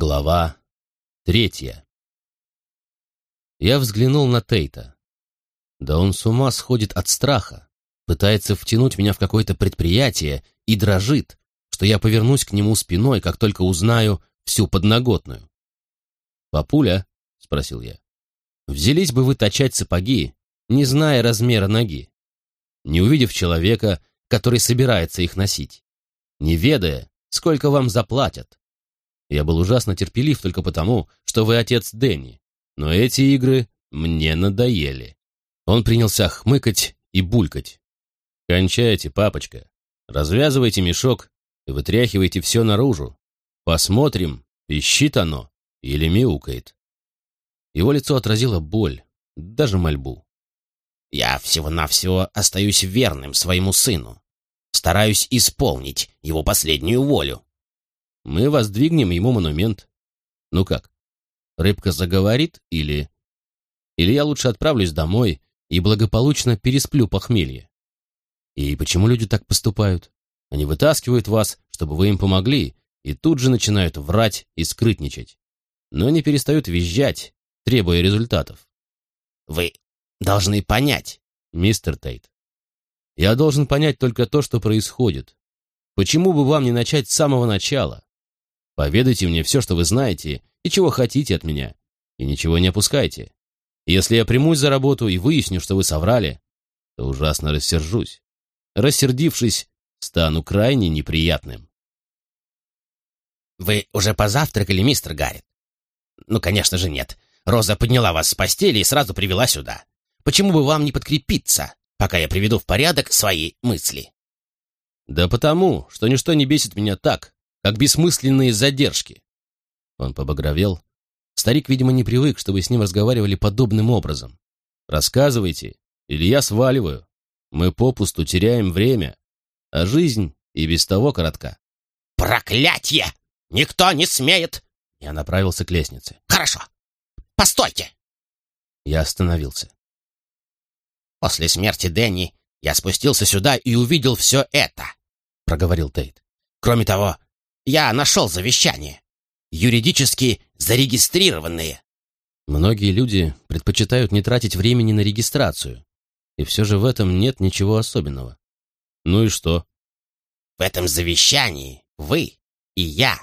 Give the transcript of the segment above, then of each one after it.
Глава третья. Я взглянул на Тейта. Да он с ума сходит от страха, пытается втянуть меня в какое-то предприятие и дрожит, что я повернусь к нему спиной, как только узнаю всю подноготную. «Папуля?» — спросил я. «Взялись бы вы точать сапоги, не зная размера ноги, не увидев человека, который собирается их носить, не ведая, сколько вам заплатят. Я был ужасно терпелив только потому, что вы отец Дэнни, но эти игры мне надоели. Он принялся хмыкать и булькать. «Кончайте, папочка. Развязывайте мешок и вытряхивайте все наружу. Посмотрим, пищит оно или мяукает». Его лицо отразило боль, даже мольбу. «Я всего-навсего остаюсь верным своему сыну. Стараюсь исполнить его последнюю волю». «Мы воздвигнем ему монумент. Ну как, рыбка заговорит или...» «Или я лучше отправлюсь домой и благополучно пересплю похмелье?» И почему люди так поступают? Они вытаскивают вас, чтобы вы им помогли, и тут же начинают врать и скрытничать. Но не перестают визжать, требуя результатов. Вы должны понять, мистер Тейт. Я должен понять только то, что происходит. Почему бы вам не начать с самого начала? Поведайте мне все, что вы знаете, и чего хотите от меня, и ничего не опускайте. Если я примусь за работу и выясню, что вы соврали, то ужасно рассержусь. Рассердившись, стану крайне неприятным. «Вы уже позавтракали, мистер Гаррет?» «Ну, конечно же, нет. Роза подняла вас с постели и сразу привела сюда. Почему бы вам не подкрепиться, пока я приведу в порядок свои мысли?» «Да потому, что ничто не бесит меня так, как бессмысленные задержки». Он побагровел. Старик, видимо, не привык, чтобы с ним разговаривали подобным образом. «Рассказывайте, или я сваливаю». Мы попусту теряем время, а жизнь и без того коротка. «Проклятье! Никто не смеет!» Я направился к лестнице. «Хорошо. Постойте!» Я остановился. «После смерти Дэнни я спустился сюда и увидел все это», — проговорил Тейт. «Кроме того, я нашел завещание. Юридически зарегистрированные». Многие люди предпочитают не тратить времени на регистрацию, и все же в этом нет ничего особенного. Ну и что? В этом завещании вы и я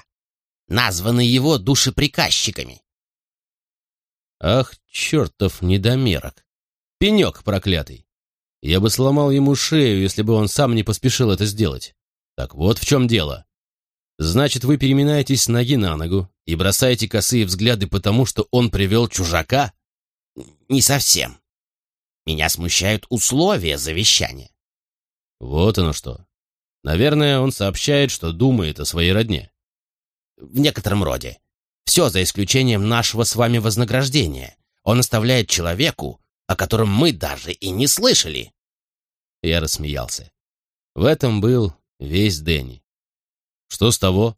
названы его душеприказчиками. Ах, чертов недомерок! Пенек проклятый! Я бы сломал ему шею, если бы он сам не поспешил это сделать. Так вот в чем дело. Значит, вы переминаетесь ноги на ногу и бросаете косые взгляды потому, что он привел чужака? Не совсем. Меня смущают условия завещания. Вот оно что. Наверное, он сообщает, что думает о своей родне. В некотором роде. Все за исключением нашего с вами вознаграждения. Он оставляет человеку, о котором мы даже и не слышали. Я рассмеялся. В этом был весь Дэнни. Что с того?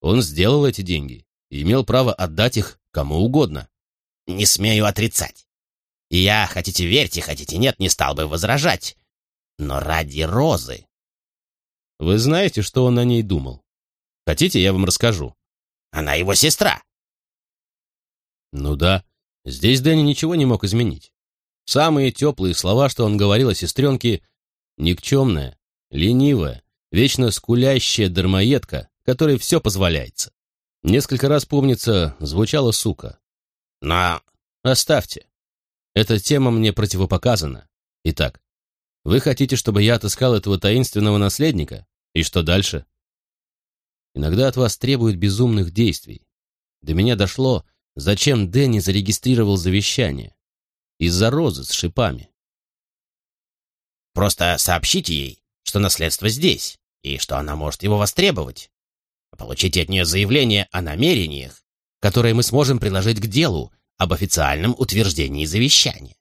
Он сделал эти деньги и имел право отдать их кому угодно. Не смею отрицать. Я, хотите верьте, хотите нет, не стал бы возражать. Но ради Розы... Вы знаете, что он о ней думал? Хотите, я вам расскажу? Она его сестра. Ну да, здесь Дэнни ничего не мог изменить. Самые теплые слова, что он говорил о сестренке, никчемная, ленивая, вечно скулящая дармоедка, которой все позволяется. Несколько раз, помнится, звучала сука. Но оставьте. Эта тема мне противопоказана. Итак, вы хотите, чтобы я отыскал этого таинственного наследника? И что дальше? Иногда от вас требуют безумных действий. До меня дошло, зачем Дэнни зарегистрировал завещание. Из-за розы с шипами. Просто сообщите ей, что наследство здесь, и что она может его востребовать. Получите от нее заявление о намерениях, которые мы сможем приложить к делу об официальном утверждении завещания.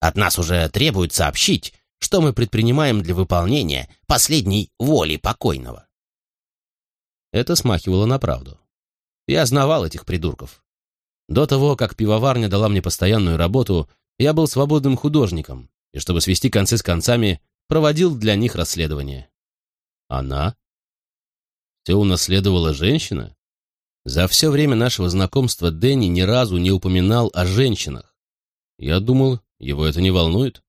От нас уже требуют сообщить, что мы предпринимаем для выполнения последней воли покойного. Это смахивало на правду. Я знавал этих придурков. До того, как пивоварня дала мне постоянную работу, я был свободным художником, и чтобы свести концы с концами, проводил для них расследование. Она? Все унаследовала женщина? За все время нашего знакомства Дэнни ни разу не упоминал о женщинах. Я думал, его это не волнует.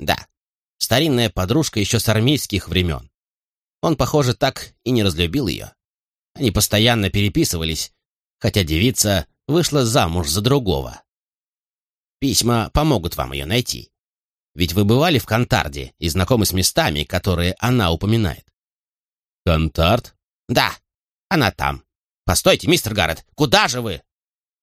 Да, старинная подружка еще с армейских времен. Он, похоже, так и не разлюбил ее. Они постоянно переписывались, хотя девица вышла замуж за другого. Письма помогут вам ее найти. Ведь вы бывали в Кантарде и знакомы с местами, которые она упоминает. Кантард? Да, она там. Постойте, мистер Гаррет, куда же вы?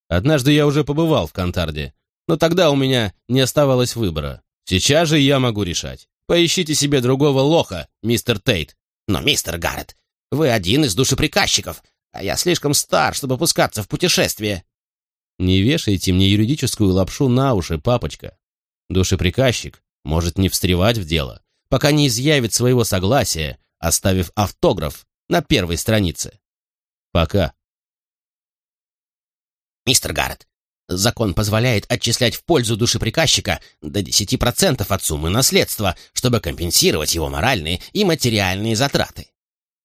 Однажды я уже побывал в Кантарде, но тогда у меня не оставалось выбора. Сейчас же я могу решать. Поищите себе другого лоха, мистер Тейт. Но, мистер Гаррет, вы один из душеприказчиков, а я слишком стар, чтобы пускаться в путешествие. Не вешайте мне юридическую лапшу на уши, папочка. Душеприказчик может не встревать в дело, пока не изъявит своего согласия, оставив автограф на первой странице. Пока. Мистер Гаррет, закон позволяет отчислять в пользу душеприказчика до 10% от суммы наследства, чтобы компенсировать его моральные и материальные затраты.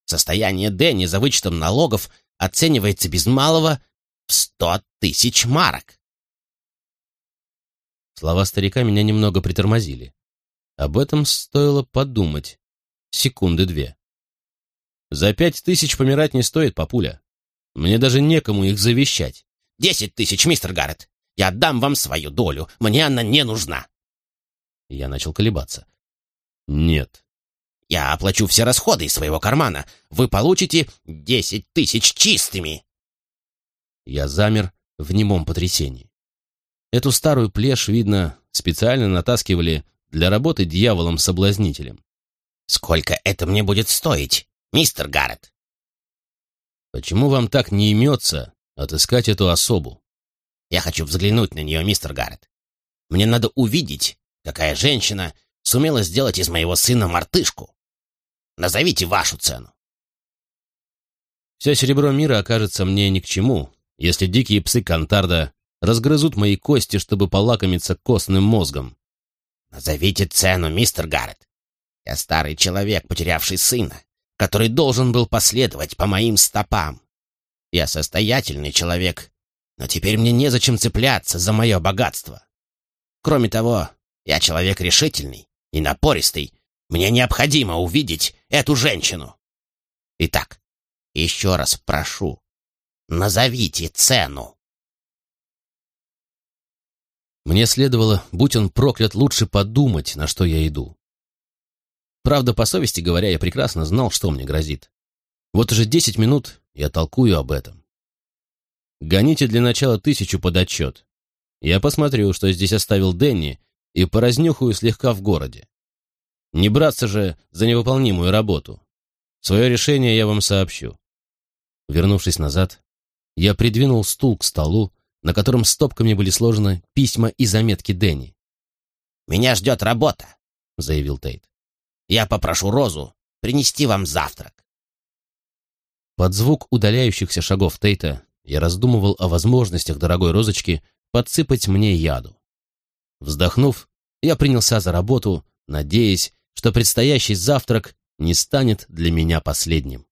Состояние Дэнни за вычетом налогов оценивается без малого в сто тысяч марок. Слова старика меня немного притормозили. Об этом стоило подумать. Секунды две. За пять тысяч помирать не стоит, папуля. Мне даже некому их завещать. Десять тысяч, мистер Гаррет. Я отдам вам свою долю. Мне она не нужна. Я начал колебаться. Нет. Я оплачу все расходы из своего кармана. Вы получите десять тысяч чистыми. Я замер в немом потрясении. Эту старую плешь, видно, специально натаскивали для работы дьяволом-соблазнителем. Сколько это мне будет стоить, мистер Гаррет? Почему вам так не имется отыскать эту особу? Я хочу взглянуть на нее, мистер Гаррет. Мне надо увидеть, какая женщина сумела сделать из моего сына мартышку. Назовите вашу цену. Все серебро мира окажется мне ни к чему, если дикие псы Кантарда разгрызут мои кости, чтобы полакомиться костным мозгом. Назовите цену, мистер Гаррет. Я старый человек, потерявший сына, который должен был последовать по моим стопам. Я состоятельный человек, но теперь мне незачем цепляться за мое богатство. Кроме того, я человек решительный и напористый. Мне необходимо увидеть эту женщину. Итак, еще раз прошу, назовите цену. Мне следовало, будь он проклят, лучше подумать, на что я иду. Правда, по совести говоря, я прекрасно знал, что мне грозит. Вот уже десять минут я толкую об этом. Гоните для начала тысячу под отчет. Я посмотрю, что здесь оставил Дэнни, и поразнюхаю слегка в городе. Не браться же за невыполнимую работу. Свое решение я вам сообщу. Вернувшись назад, я придвинул стул к столу, на котором стопками были сложены письма и заметки Дэнни. «Меня ждет работа», — заявил Тейт. «Я попрошу Розу принести вам завтрак». Под звук удаляющихся шагов Тейта я раздумывал о возможностях дорогой розочки подсыпать мне яду. Вздохнув, я принялся за работу, надеясь, что предстоящий завтрак не станет для меня последним.